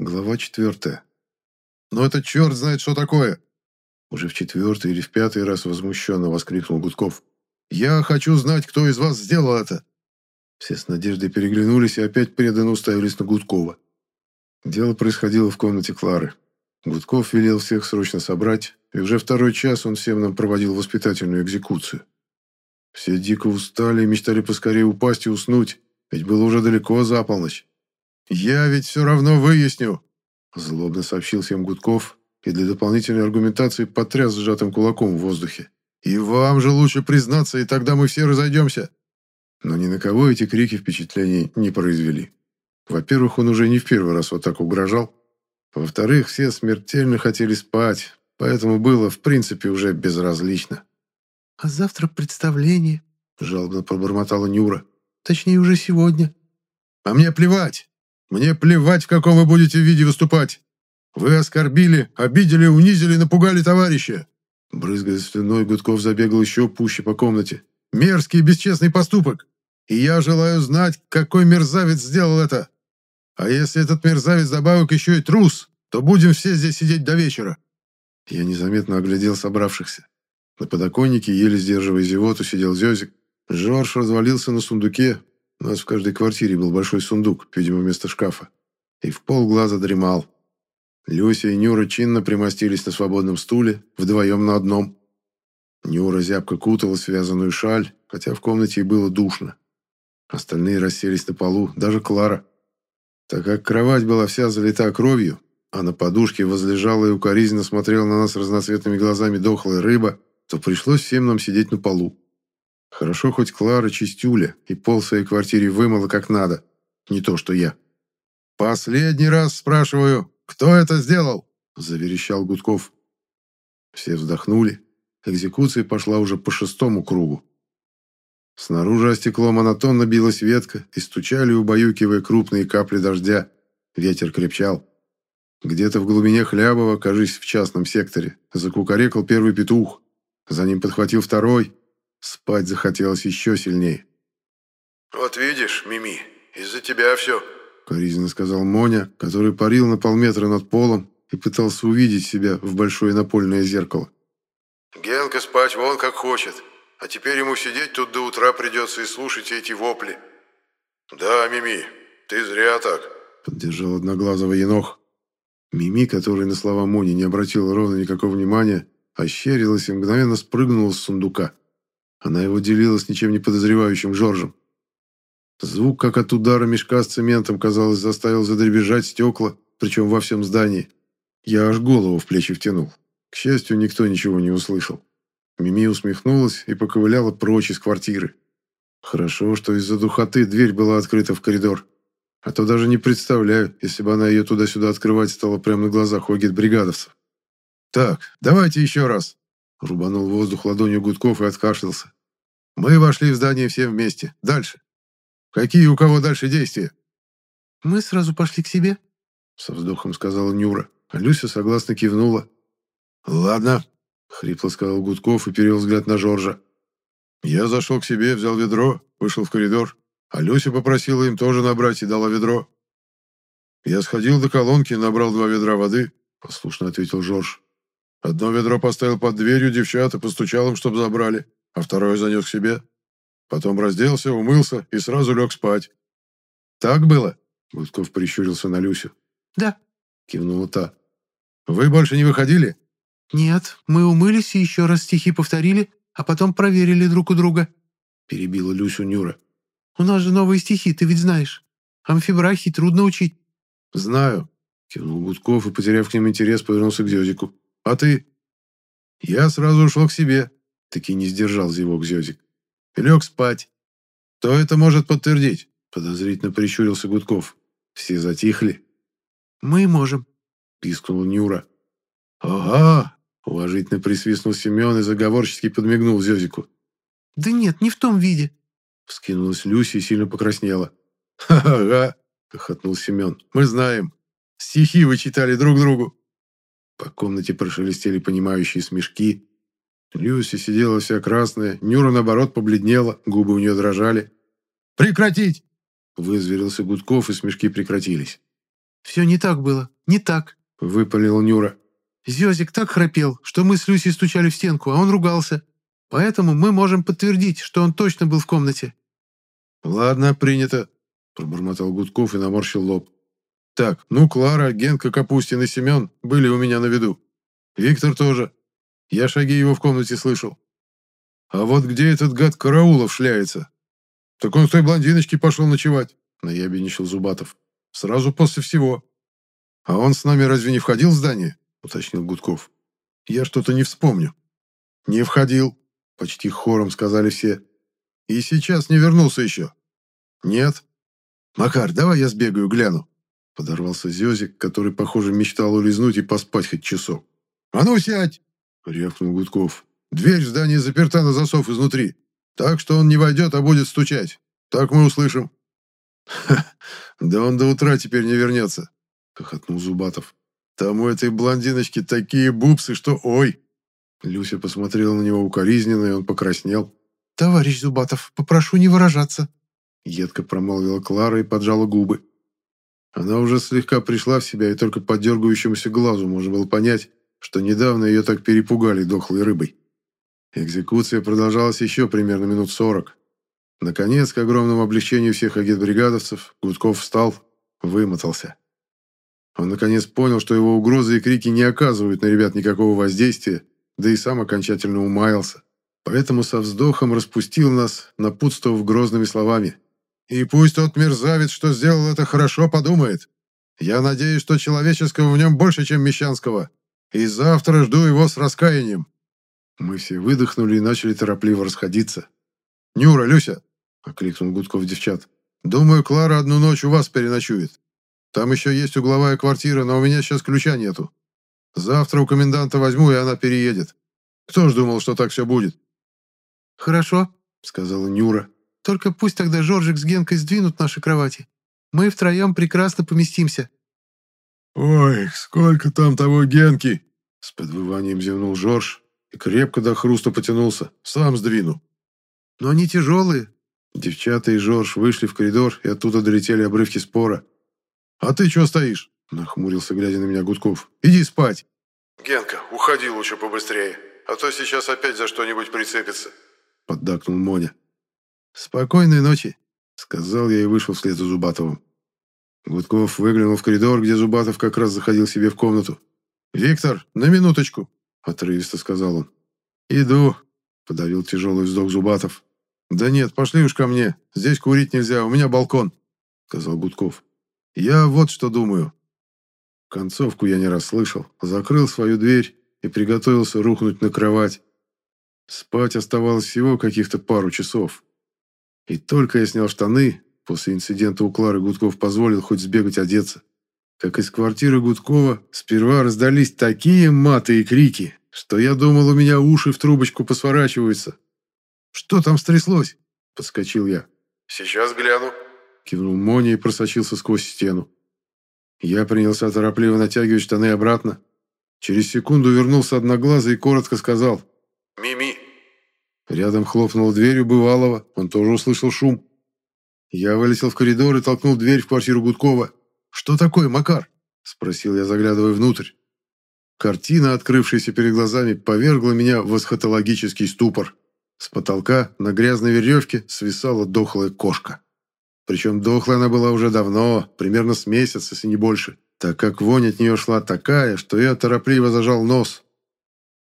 Глава четвертая. «Но это черт знает, что такое!» Уже в четвертый или в пятый раз возмущенно воскликнул Гудков. «Я хочу знать, кто из вас сделал это!» Все с надеждой переглянулись и опять преданно уставились на Гудкова. Дело происходило в комнате Клары. Гудков велел всех срочно собрать, и уже второй час он всем нам проводил воспитательную экзекуцию. Все дико устали и мечтали поскорее упасть и уснуть, ведь было уже далеко за полночь. «Я ведь все равно выясню», – злобно сообщил всем Гудков и для дополнительной аргументации потряс сжатым кулаком в воздухе. «И вам же лучше признаться, и тогда мы все разойдемся». Но ни на кого эти крики впечатлений не произвели. Во-первых, он уже не в первый раз вот так угрожал. Во-вторых, все смертельно хотели спать, поэтому было, в принципе, уже безразлично. «А завтра представление», – жалобно пробормотала Нюра. «Точнее, уже сегодня». «А мне плевать!» Мне плевать, в каком вы будете виде выступать. Вы оскорбили, обидели, унизили, напугали товарища. Брызгая слюной, Гудков забегал еще пуще по комнате. Мерзкий и бесчестный поступок. И я желаю знать, какой мерзавец сделал это. А если этот мерзавец добавок еще и трус, то будем все здесь сидеть до вечера. Я незаметно оглядел собравшихся. На подоконнике, еле сдерживая зевоту, сидел Зезик. Жорж развалился на сундуке, у нас в каждой квартире был большой сундук, видимо, вместо шкафа. И в полглаза дремал. Люся и Нюра чинно примостились на свободном стуле, вдвоем на одном. Нюра зябко кутала связанную шаль, хотя в комнате и было душно. Остальные расселись на полу, даже Клара. Так как кровать была вся залита кровью, а на подушке возлежала и укоризненно смотрела на нас разноцветными глазами дохлая рыба, то пришлось всем нам сидеть на полу. Хорошо хоть Клара чистюля и пол своей квартире вымыла как надо. Не то, что я. «Последний раз спрашиваю, кто это сделал?» – заверещал Гудков. Все вздохнули. Экзекуция пошла уже по шестому кругу. Снаружи о стекло монотонно билась ветка и стучали, убаюкивая крупные капли дождя. Ветер крепчал. Где-то в глубине Хлябова, кажись, в частном секторе, закукарекал первый петух. За ним подхватил второй – Спать захотелось еще сильнее. «Вот видишь, Мими, из-за тебя все», — коризненно сказал Моня, который парил на полметра над полом и пытался увидеть себя в большое напольное зеркало. «Генка спать вон как хочет, а теперь ему сидеть тут до утра придется и слушать эти вопли». «Да, Мими, ты зря так», — поддержал одноглазого енох. Мими, который на слова Мони не обратила ровно никакого внимания, ощерилась и мгновенно спрыгнула с сундука. Она его делила с ничем не подозревающим Жоржем. Звук, как от удара мешка с цементом, казалось, заставил задребезжать стекла, причем во всем здании. Я аж голову в плечи втянул. К счастью, никто ничего не услышал. Мими усмехнулась и поковыляла прочь из квартиры. Хорошо, что из-за духоты дверь была открыта в коридор. А то даже не представляю, если бы она ее туда-сюда открывать стала прямо на глазах у бригадовцев. «Так, давайте еще раз!» Рубанул воздух ладонью Гудков и откашлялся. Мы вошли в здание все вместе. Дальше. Какие у кого дальше действия? Мы сразу пошли к себе, со вздохом сказала Нюра. А Люся согласно кивнула. Ладно, хрипло сказал Гудков и перевел взгляд на Жоржа. Я зашел к себе, взял ведро, вышел в коридор, а Люся попросила им тоже набрать и дала ведро. Я сходил до колонки, набрал два ведра воды, послушно ответил Жорж. Одно ведро поставил под дверью девчат и постучал им, чтобы забрали а второе занес к себе. Потом разделся, умылся и сразу лег спать. «Так было?» — Гудков прищурился на Люсю. «Да», — кивнула та. «Вы больше не выходили?» «Нет, мы умылись и еще раз стихи повторили, а потом проверили друг у друга», — перебила Люсю Нюра. «У нас же новые стихи, ты ведь знаешь. Амфибрахи трудно учить». «Знаю», — кивнул Гудков и, потеряв к ним интерес, повернулся к Зёзику. «А ты?» «Я сразу ушел к себе. Таки не сдержал зевок Зёзик. Лег спать. Кто это может подтвердить? Подозрительно прищурился Гудков. Все затихли. Мы можем, пискнул Нюра. Ага, уважительно присвистнул Семен и заговорчески подмигнул Зёзику. Да нет, не в том виде. Вскинулась Люся и сильно покраснела. «Ага!» — хохотнул Семен. «Мы знаем. Стихи вы читали друг другу». По комнате прошелестели понимающие смешки, Люси сидела вся красная, Нюра, наоборот, побледнела, губы у нее дрожали. «Прекратить!» – вызверился Гудков, и смешки прекратились. «Все не так было, не так», — выпалил Нюра. «Зезик так храпел, что мы с Люсей стучали в стенку, а он ругался. Поэтому мы можем подтвердить, что он точно был в комнате». «Ладно, принято», — пробормотал Гудков и наморщил лоб. «Так, ну, Клара, Генка, Капустин и Семен были у меня на виду. Виктор тоже. Я шаги его в комнате слышал. А вот где этот гад Караулов шляется? Так он с той блондиночки пошел ночевать, наябедничал Зубатов. Сразу после всего. А он с нами разве не входил в здание? Уточнил Гудков. Я что-то не вспомню. Не входил, почти хором сказали все. И сейчас не вернулся еще. Нет. Макар, давай я сбегаю, гляну. Подорвался Зезик, который, похоже, мечтал улизнуть и поспать хоть часок. «А ну, сядь!» — рявкнул Гудков. «Дверь в здании заперта на засов изнутри, так что он не войдет, а будет стучать. Так мы услышим». «Ха, да он до утра теперь не вернется», — хохотнул Зубатов. «Там у этой блондиночки такие бубсы, что ой!» Люся посмотрела на него укоризненно, и он покраснел. «Товарищ Зубатов, попрошу не выражаться», — едко промолвила Клара и поджала губы. Она уже слегка пришла в себя, и только по дергающемуся глазу можно было понять, что недавно ее так перепугали дохлой рыбой. Экзекуция продолжалась еще примерно минут сорок. Наконец, к огромному облегчению всех агитбригадовцев, Гудков встал, вымотался. Он наконец понял, что его угрозы и крики не оказывают на ребят никакого воздействия, да и сам окончательно умаялся. Поэтому со вздохом распустил нас, напутствовав грозными словами. «И пусть тот мерзавец, что сделал это, хорошо подумает. Я надеюсь, что человеческого в нем больше, чем мещанского. И завтра жду его с раскаянием». Мы все выдохнули и начали торопливо расходиться. «Нюра, Люся!» — окликнул Гудков девчат. «Думаю, Клара одну ночь у вас переночует. Там еще есть угловая квартира, но у меня сейчас ключа нету. Завтра у коменданта возьму, и она переедет. Кто ж думал, что так все будет?» «Хорошо», — сказала Нюра. «Только пусть тогда Жоржик с Генкой сдвинут наши кровати. Мы втроем прекрасно поместимся». «Ой, сколько там того Генки!» С подвыванием зевнул Жорж и крепко до хруста потянулся. «Сам сдвину». «Но они тяжелые». Девчата и Жорж вышли в коридор, и оттуда долетели обрывки спора. «А ты чего стоишь?» Нахмурился, глядя на меня Гудков. «Иди спать!» «Генка, уходи лучше побыстрее, а то сейчас опять за что-нибудь прицепится», поддакнул Моня. «Спокойной ночи», — сказал я и вышел вслед за Зубатовым. Гудков выглянул в коридор, где Зубатов как раз заходил себе в комнату. «Виктор, на минуточку!» – отрывисто сказал он. «Иду», – подавил тяжелый вздох Зубатов. «Да нет, пошли уж ко мне. Здесь курить нельзя, у меня балкон», – сказал Гудков. «Я вот что думаю». Концовку я не расслышал, закрыл свою дверь и приготовился рухнуть на кровать. Спать оставалось всего каких-то пару часов. И только я снял штаны, После инцидента у Клары Гудков позволил хоть сбегать одеться. Как из квартиры Гудкова сперва раздались такие маты и крики, что я думал, у меня уши в трубочку посворачиваются. «Что там стряслось?» – подскочил я. «Сейчас гляну», – кивнул Моня и просочился сквозь стену. Я принялся торопливо натягивать штаны обратно. Через секунду вернулся одноглазый и коротко сказал «Мими». Рядом хлопнула дверь у бывалого, он тоже услышал шум. Я вылетел в коридор и толкнул дверь в квартиру Гудкова. «Что такое, Макар?» – спросил я, заглядывая внутрь. Картина, открывшаяся перед глазами, повергла меня в эсхатологический ступор. С потолка на грязной веревке свисала дохлая кошка. Причем дохлая она была уже давно, примерно с месяца, если не больше, так как вонь от нее шла такая, что я торопливо зажал нос.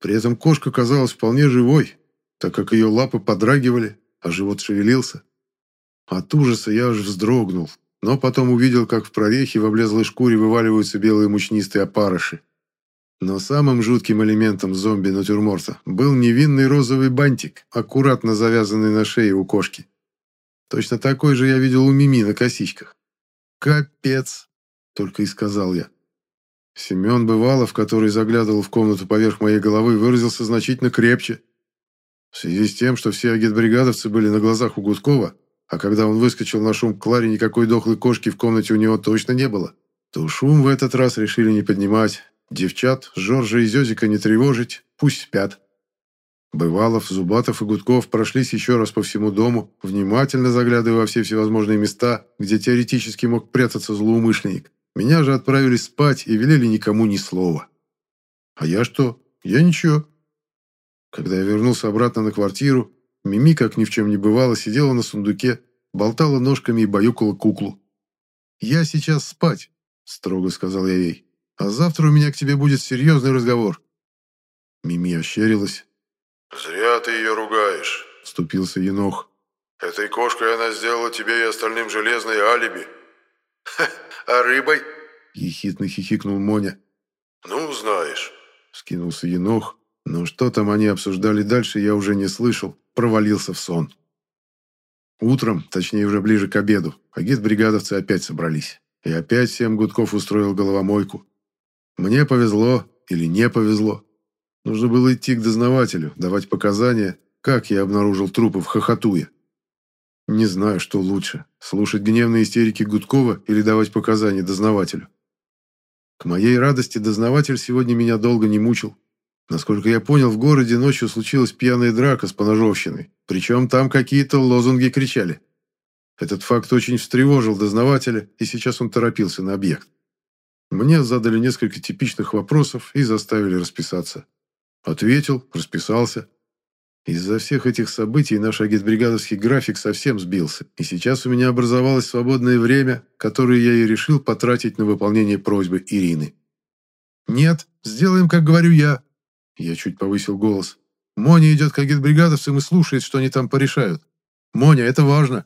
При этом кошка казалась вполне живой, так как ее лапы подрагивали, а живот шевелился. От ужаса я аж вздрогнул, но потом увидел, как в прорехе в облезлой шкуре вываливаются белые мучнистые опарыши. Но самым жутким элементом зомби-натюрморта был невинный розовый бантик, аккуратно завязанный на шее у кошки. Точно такой же я видел у Мими на косичках. «Капец!» — только и сказал я. Семен Бывалов, который заглядывал в комнату поверх моей головы, выразился значительно крепче. В связи с тем, что все агитбригадовцы были на глазах у Гудкова, а когда он выскочил на шум к Кларе, никакой дохлой кошки в комнате у него точно не было. То шум в этот раз решили не поднимать. Девчат, Жоржа и Зёзика не тревожить, пусть спят. Бывалов, Зубатов и Гудков прошлись еще раз по всему дому, внимательно заглядывая во все всевозможные места, где теоретически мог прятаться злоумышленник. Меня же отправили спать и велели никому ни слова. А я что? Я ничего. Когда я вернулся обратно на квартиру, Мими, как ни в чем не бывало, сидела на сундуке, болтала ножками и баюкала куклу. «Я сейчас спать», — строго сказал я ей. «А завтра у меня к тебе будет серьезный разговор». Мими ощерилась. «Зря ты ее ругаешь», — вступился Енох. «Этой кошкой она сделала тебе и остальным железное алиби». «Ха, а рыбой?» — ехидно хихикнул Моня. «Ну, знаешь», — скинулся Енох. Но что там они обсуждали дальше, я уже не слышал, провалился в сон. Утром, точнее уже ближе к обеду, агитбригадовцы опять собрались. И опять семь гудков устроил головомойку. Мне повезло или не повезло. Нужно было идти к дознавателю, давать показания, как я обнаружил трупы в Хохотуе. Не знаю, что лучше, слушать гневные истерики Гудкова или давать показания дознавателю. К моей радости дознаватель сегодня меня долго не мучил. Насколько я понял, в городе ночью случилась пьяная драка с поножовщиной, причем там какие-то лозунги кричали. Этот факт очень встревожил дознавателя, и сейчас он торопился на объект. Мне задали несколько типичных вопросов и заставили расписаться. Ответил, расписался. Из-за всех этих событий наш агитбригадовский график совсем сбился, и сейчас у меня образовалось свободное время, которое я и решил потратить на выполнение просьбы Ирины. «Нет, сделаем, как говорю я», я чуть повысил голос. «Моня идет к агитбригадовцам и слушает, что они там порешают. Моня, это важно.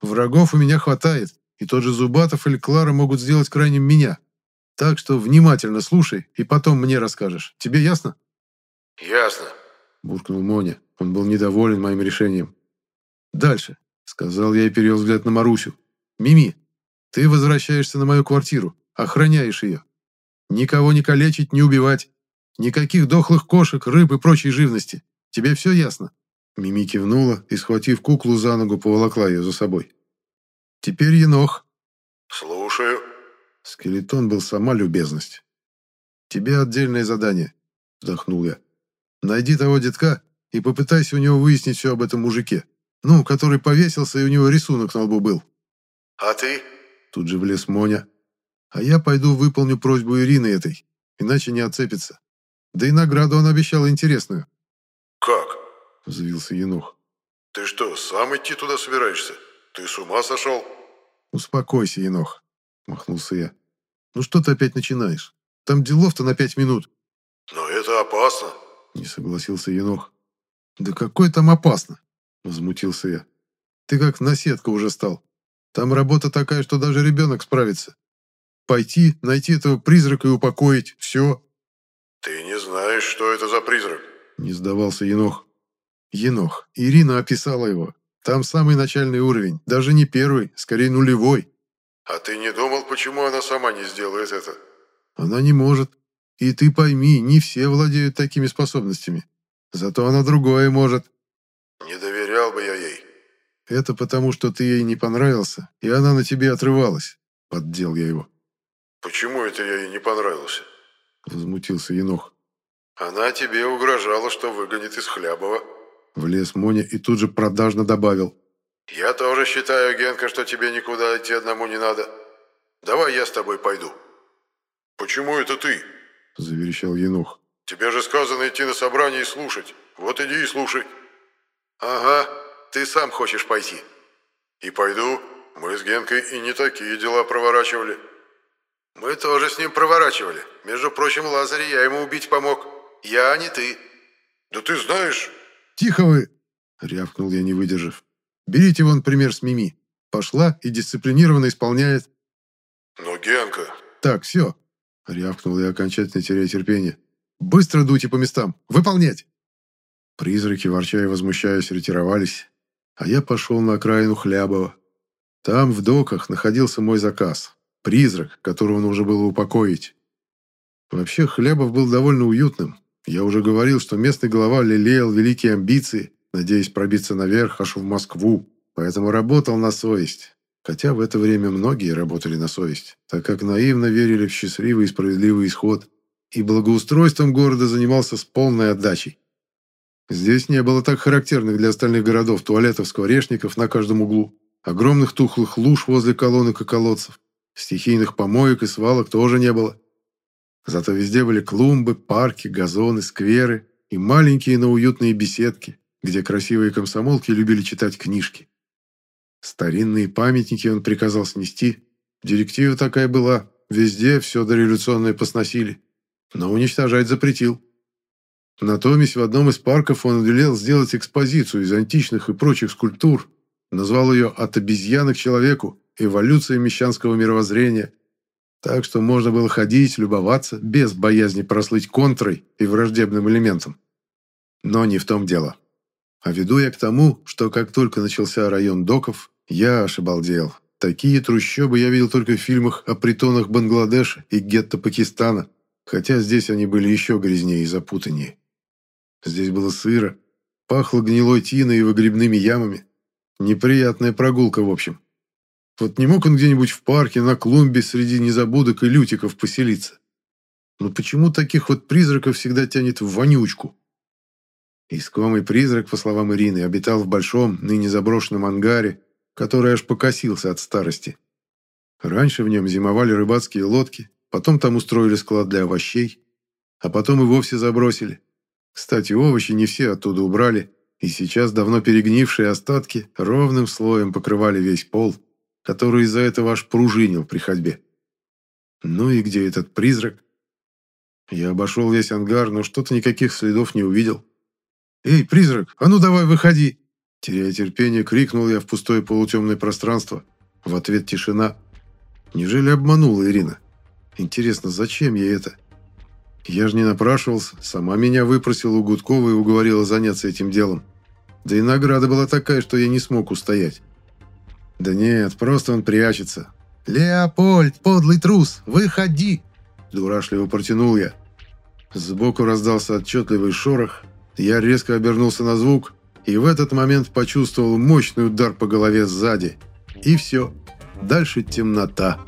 Врагов у меня хватает, и тот же Зубатов или Клара могут сделать крайним меня. Так что внимательно слушай, и потом мне расскажешь. Тебе ясно?» «Ясно», – буркнул Моня. Он был недоволен моим решением. «Дальше», – сказал я и перевел взгляд на Марусю. «Мими, ты возвращаешься на мою квартиру, охраняешь ее. Никого не калечить, не убивать. Никаких дохлых кошек, рыб и прочей живности. Тебе все ясно?» Мими кивнула и, схватив куклу за ногу, поволокла ее за собой. «Теперь енох». «Слушаю». Скелетон был сама любезность. «Тебе отдельное задание», — вздохнул я. «Найди того детка и попытайся у него выяснить все об этом мужике. Ну, который повесился, и у него рисунок на лбу был». «А ты?» Тут же влез Моня. «А я пойду выполню просьбу Ирины этой, иначе не отцепится. Да и награду он обещал интересную. «Как?» – взвился Енох. «Ты что, сам идти туда собираешься? Ты с ума сошел?» «Успокойся, Енох», – махнулся я. «Ну что ты опять начинаешь? Там делов-то на пять минут». «Но это опасно», – не согласился Енох. «Да какое там опасно?» – возмутился я. «Ты как наседка уже стал. Там работа такая, что даже ребенок справится. Пойти, найти этого призрака и упокоить. Все. «Ты не знаешь, что это за призрак?» Не сдавался Енох. «Енох. Ирина описала его. Там самый начальный уровень. Даже не первый, скорее нулевой». «А ты не думал, почему она сама не сделает это?» «Она не может. И ты пойми, не все владеют такими способностями. Зато она другое может». «Не доверял бы я ей». «Это потому, что ты ей не понравился, и она на тебе отрывалась», — поддел я его. «Почему это я ей не понравился?» — возмутился Енох. «Она тебе угрожала, что выгонит из Хлябова». Влез Моня и тут же продажно добавил. «Я тоже считаю, Генка, что тебе никуда идти одному не надо. Давай я с тобой пойду». «Почему это ты?» – заверещал Енох. «Тебе же сказано идти на собрание и слушать. Вот иди и слушай». «Ага, ты сам хочешь пойти». «И пойду. Мы с Генкой и не такие дела проворачивали». «Мы тоже с ним проворачивали. Между прочим, Лазаря я ему убить помог. Я, а не ты». «Да ты знаешь...» «Тихо вы!» — рявкнул я, не выдержав. «Берите вон пример с Мими. Пошла и дисциплинированно исполняет». «Но Генка...» «Так, все!» — рявкнул я, окончательно теряя терпение. «Быстро дуйте по местам! Выполнять!» Призраки, ворча и возмущаясь, ретировались, а я пошел на окраину Хлябова. Там, в доках, находился мой заказ. Призрак, которого нужно было упокоить. Вообще, Хлебов был довольно уютным. Я уже говорил, что местный глава лелеял великие амбиции, надеясь пробиться наверх, аж в Москву. Поэтому работал на совесть. Хотя в это время многие работали на совесть, так как наивно верили в счастливый и справедливый исход. И благоустройством города занимался с полной отдачей. Здесь не было так характерных для остальных городов туалетов-скворечников на каждом углу, огромных тухлых луж возле колонок и колодцев. Стихийных помоек и свалок тоже не было. Зато везде были клумбы, парки, газоны, скверы и маленькие, но уютные беседки, где красивые комсомолки любили читать книжки. Старинные памятники он приказал снести. Директива такая была. Везде все дореволюционное посносили. Но уничтожать запретил. Натомись в одном из парков он велел сделать экспозицию из античных и прочих скульптур. Назвал ее «От обезьяны к человеку. Эволюция мещанского мировоззрения». Так что можно было ходить, любоваться, без боязни прослыть контрой и враждебным элементом. Но не в том дело. А веду я к тому, что как только начался район доков, я аж обалдел. Такие трущобы я видел только в фильмах о притонах Бангладеша и гетто Пакистана, хотя здесь они были еще грязнее и запутаннее. Здесь было сыро, пахло гнилой тиной и выгребными ямами. Неприятная прогулка, в общем. Вот не мог он где-нибудь в парке, на клумбе, среди незабудок и лютиков поселиться? Но почему таких вот призраков всегда тянет в вонючку? Искомый призрак, по словам Ирины, обитал в большом, ныне заброшенном ангаре, который аж покосился от старости. Раньше в нем зимовали рыбацкие лодки, потом там устроили склад для овощей, а потом и вовсе забросили. Кстати, овощи не все оттуда убрали, и сейчас давно перегнившие остатки ровным слоем покрывали весь пол, который из-за этого аж пружинил при ходьбе. Ну и где этот призрак? Я обошел весь ангар, но что-то никаких следов не увидел. «Эй, призрак, а ну давай выходи!» Теряя терпение, крикнул я в пустое полутемное пространство. В ответ тишина. Неужели обманула Ирина? Интересно, зачем ей это? Я же не напрашивался, сама меня выпросила у Гудкова и уговорила заняться этим делом. Да и награда была такая, что я не смог устоять. Да нет, просто он прячется. «Леопольд, подлый трус, выходи!» Дурашливо протянул я. Сбоку раздался отчетливый шорох, я резко обернулся на звук и в этот момент почувствовал мощный удар по голове сзади. И все. Дальше темнота.